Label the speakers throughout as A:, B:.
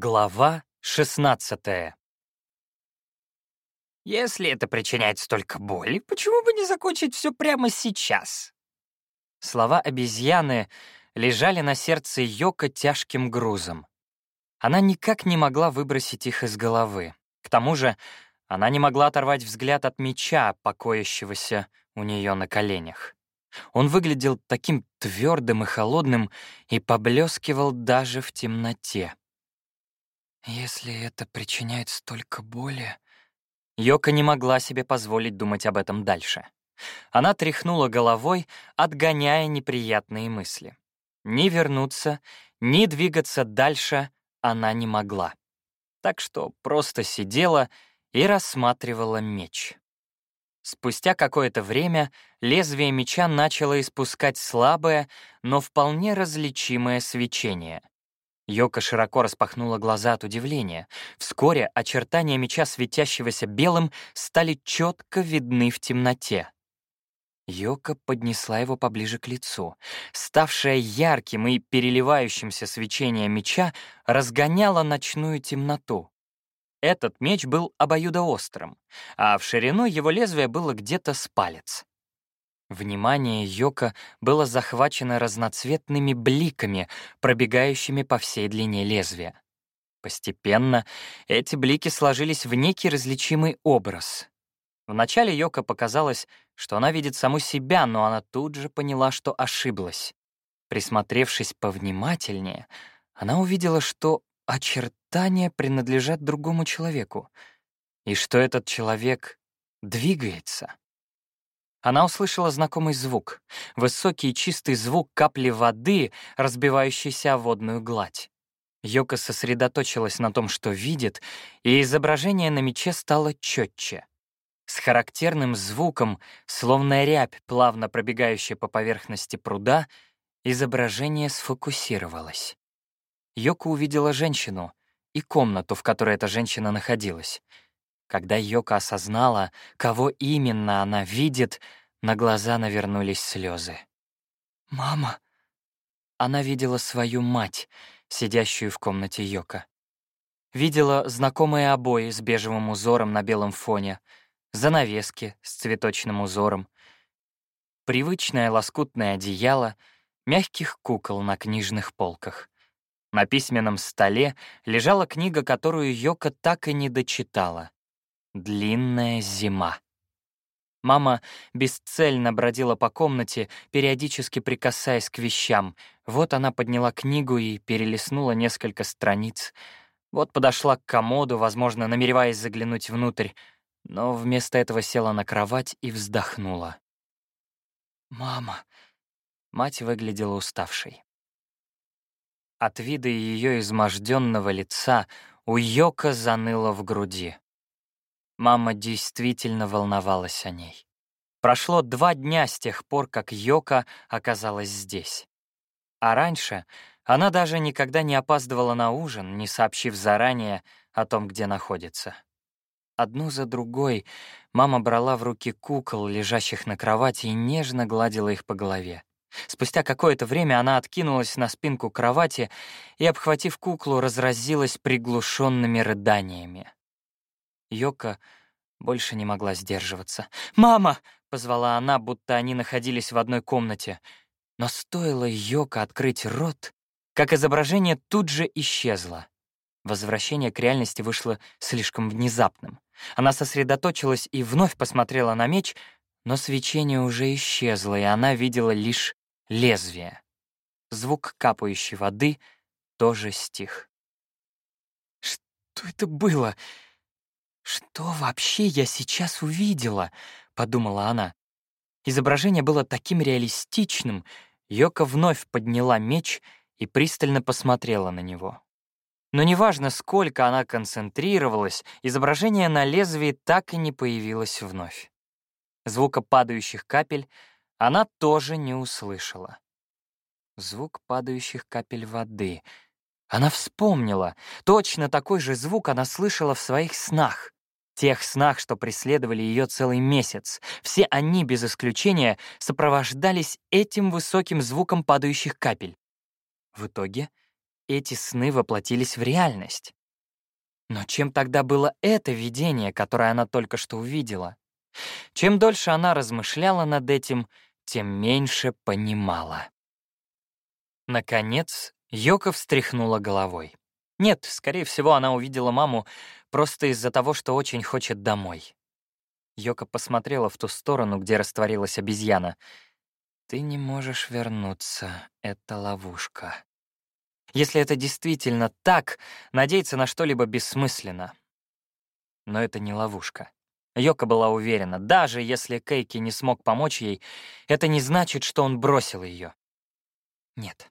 A: Глава 16
B: Если это причиняет столько боли, почему бы не закончить все прямо сейчас?
A: Слова обезьяны лежали на сердце Йока тяжким грузом. Она никак не могла выбросить их из головы. К тому же она не могла оторвать взгляд от меча, покоящегося у нее на коленях. Он выглядел таким твердым и холодным и поблескивал даже в темноте. Если это причиняет столько боли... Йока не могла себе позволить думать об этом дальше. Она тряхнула головой, отгоняя неприятные мысли. Ни вернуться, ни двигаться дальше она не могла. Так что просто сидела и рассматривала меч. Спустя какое-то время лезвие меча начало испускать слабое, но вполне различимое свечение. Йока широко распахнула глаза от удивления. Вскоре очертания меча, светящегося белым, стали четко видны в темноте. Йока поднесла его поближе к лицу. Ставшее ярким и переливающимся свечение меча разгоняло ночную темноту. Этот меч был обоюдоострым, а в ширину его лезвие было где-то с палец. Внимание Йока было захвачено разноцветными бликами, пробегающими по всей длине лезвия. Постепенно эти блики сложились в некий различимый образ. Вначале Йока показалось, что она видит саму себя, но она тут же поняла, что ошиблась. Присмотревшись повнимательнее, она увидела, что очертания принадлежат другому человеку, и что этот человек двигается. Она услышала знакомый звук, высокий чистый звук капли воды, разбивающейся о водную гладь. Йока сосредоточилась на том, что видит, и изображение на мече стало четче. С характерным звуком, словно рябь, плавно пробегающая по поверхности пруда, изображение сфокусировалось. Йока увидела женщину и комнату, в которой эта женщина находилась — когда Йока осознала, кого именно она видит, на глаза навернулись слезы. «Мама!» Она видела свою мать, сидящую в комнате Йока. Видела знакомые обои с бежевым узором на белом фоне, занавески с цветочным узором, привычное лоскутное одеяло, мягких кукол на книжных полках. На письменном столе лежала книга, которую Йока так и не дочитала. Длинная зима. Мама бесцельно бродила по комнате, периодически прикасаясь к вещам. Вот она подняла книгу и перелистнула несколько страниц. Вот подошла к комоду, возможно, намереваясь заглянуть внутрь, но вместо этого села на кровать и вздохнула. «Мама!» Мать выглядела уставшей. От вида ее изможденного лица у Йока заныло в груди. Мама действительно волновалась о ней. Прошло два дня с тех пор, как Йока оказалась здесь. А раньше она даже никогда не опаздывала на ужин, не сообщив заранее о том, где находится. Одну за другой мама брала в руки кукол, лежащих на кровати, и нежно гладила их по голове. Спустя какое-то время она откинулась на спинку кровати и, обхватив куклу, разразилась приглушенными рыданиями. Йока больше не могла сдерживаться. «Мама!» — позвала она, будто они находились в одной комнате. Но стоило Йока открыть рот, как изображение тут же исчезло. Возвращение к реальности вышло слишком внезапным. Она сосредоточилась и вновь посмотрела на меч, но свечение уже исчезло, и она видела лишь лезвие. Звук капающей воды тоже стих. «Что это было?» «Что вообще я сейчас увидела?» — подумала она. Изображение было таким реалистичным. Йока вновь подняла меч и пристально посмотрела на него. Но неважно, сколько она концентрировалась, изображение на лезвии так и не появилось вновь. Звука падающих капель она тоже не услышала. Звук падающих капель воды. Она вспомнила. Точно такой же звук она слышала в своих снах тех снах, что преследовали ее целый месяц. Все они, без исключения, сопровождались этим высоким звуком падающих капель. В итоге эти сны воплотились в реальность. Но чем тогда было это видение, которое она только что увидела? Чем дольше она размышляла над этим, тем меньше понимала. Наконец, Йока встряхнула головой. Нет, скорее всего, она увидела маму просто из-за того, что очень хочет домой. Йока посмотрела в ту сторону, где растворилась обезьяна. «Ты не можешь вернуться. Это ловушка». Если это действительно так, надеяться на что-либо бессмысленно. Но это не ловушка. Йока была уверена, даже если Кейки не смог помочь ей, это не значит, что он бросил ее. Нет.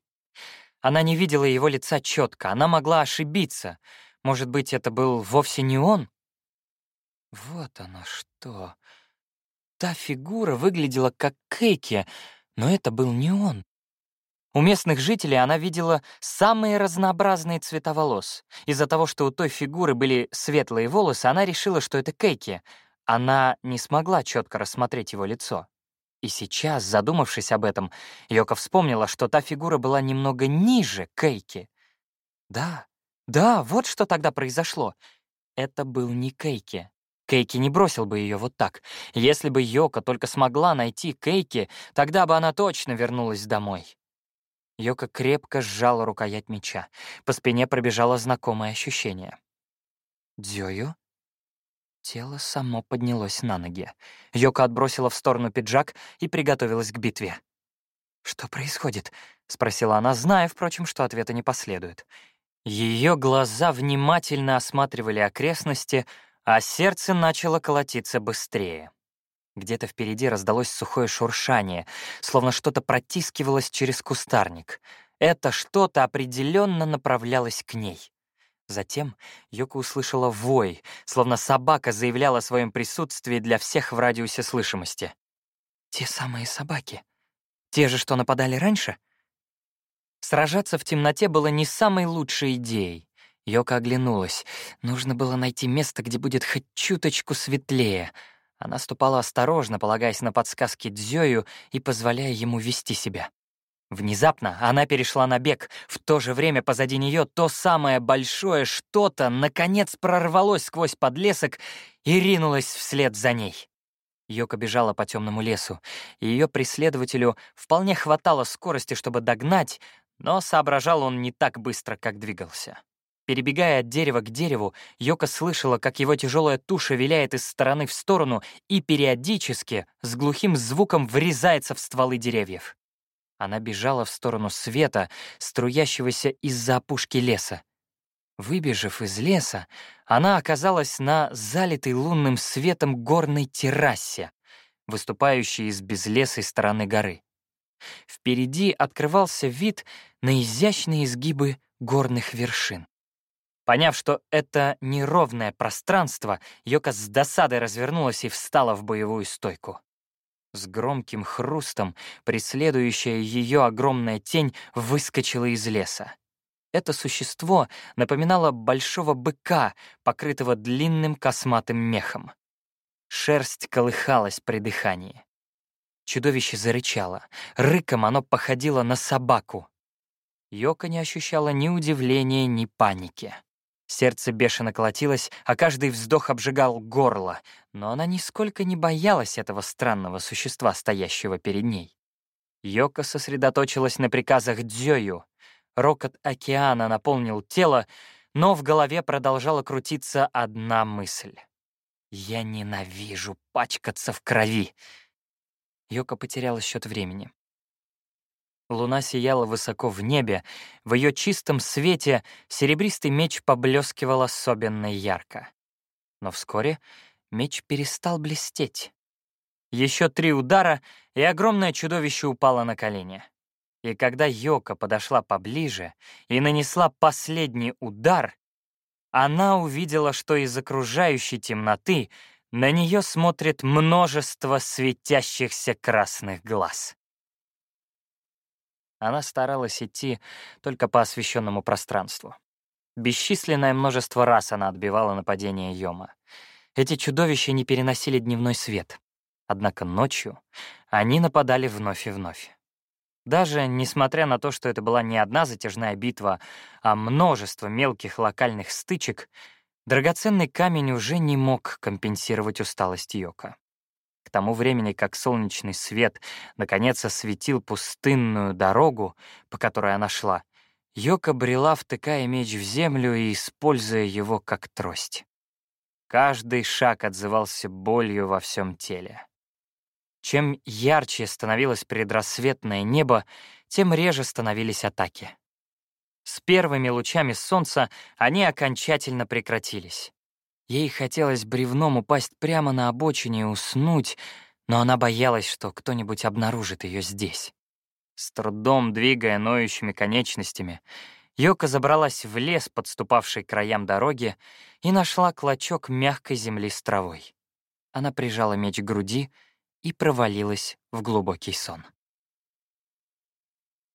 A: Она не видела его лица четко, она могла ошибиться. Может быть, это был вовсе не он? Вот оно что. Та фигура выглядела как Кейки, но это был не он. У местных жителей она видела самые разнообразные цвета волос. Из-за того, что у той фигуры были светлые волосы, она решила, что это Кейки. Она не смогла четко рассмотреть его лицо. И сейчас, задумавшись об этом, Йока вспомнила, что та фигура была немного ниже Кейки. Да, да, вот что тогда произошло. Это был не Кейки. Кейки не бросил бы ее вот так. Если бы Йока только смогла найти Кейки, тогда бы она точно вернулась домой. Йока крепко сжала рукоять меча. По спине пробежало знакомое ощущение. «Дзёю?» Тело само поднялось на ноги. Йока отбросила в сторону пиджак и приготовилась к битве. «Что происходит?» — спросила она, зная, впрочем, что ответа не последует. Ее глаза внимательно осматривали окрестности, а сердце начало колотиться быстрее. Где-то впереди раздалось сухое шуршание, словно что-то протискивалось через кустарник. Это что-то определенно направлялось к ней. Затем Йока услышала вой, словно собака заявляла о своем присутствии для всех в радиусе слышимости. «Те самые собаки. Те же, что нападали раньше?» Сражаться в темноте было не самой лучшей идеей. Йока оглянулась. Нужно было найти место, где будет хоть чуточку светлее — она ступала осторожно, полагаясь на подсказки Дзёю и позволяя ему вести себя. Внезапно она перешла на бег. В то же время позади нее то самое большое что-то наконец прорвалось сквозь подлесок и ринулось вслед за ней. Йока бежала по темному лесу, и ее преследователю вполне хватало скорости, чтобы догнать, но соображал он не так быстро, как двигался. Перебегая от дерева к дереву, Йока слышала, как его тяжелая туша виляет из стороны в сторону и периодически с глухим звуком врезается в стволы деревьев. Она бежала в сторону света, струящегося из-за опушки леса. Выбежав из леса, она оказалась на залитой лунным светом горной террасе, выступающей из безлесой стороны горы. Впереди открывался вид на изящные изгибы горных вершин. Поняв, что это неровное пространство, Йока с досадой развернулась и встала в боевую стойку. С громким хрустом преследующая ее огромная тень выскочила из леса. Это существо напоминало большого быка, покрытого длинным косматым мехом. Шерсть колыхалась при дыхании. Чудовище зарычало. Рыком оно походило на собаку. Йока не ощущала ни удивления, ни паники. Сердце бешено колотилось, а каждый вздох обжигал горло, но она нисколько не боялась этого странного существа, стоящего перед ней. Йока сосредоточилась на приказах Дзёю. Рокот океана наполнил тело, но в голове продолжала крутиться одна мысль. «Я ненавижу пачкаться в крови!» Йока потеряла счет времени. Луна сияла высоко в небе, в ее чистом свете серебристый меч поблескивал особенно ярко. Но вскоре меч перестал блестеть. Еще три удара, и огромное чудовище упало на колени. И когда Йока подошла поближе и нанесла последний удар, она увидела, что из окружающей темноты на нее смотрит множество светящихся красных глаз. Она старалась идти только по освещенному пространству. Бесчисленное множество раз она отбивала нападение Йома. Эти чудовища не переносили дневной свет. Однако ночью они нападали вновь и вновь. Даже несмотря на то, что это была не одна затяжная битва, а множество мелких локальных стычек, драгоценный камень уже не мог компенсировать усталость Йока. К тому времени, как солнечный свет наконец осветил пустынную дорогу, по которой она шла, Йока брела, втыкая меч в землю и используя его как трость. Каждый шаг отзывался болью во всем теле. Чем ярче становилось предрассветное небо, тем реже становились атаки. С первыми лучами солнца они окончательно прекратились. Ей хотелось бревном упасть прямо на обочине и уснуть, но она боялась, что кто-нибудь обнаружит ее здесь. С трудом двигая ноющими конечностями, Йока забралась в лес, подступавший к краям дороги, и нашла клочок мягкой земли с травой. Она прижала меч к груди и провалилась в глубокий сон.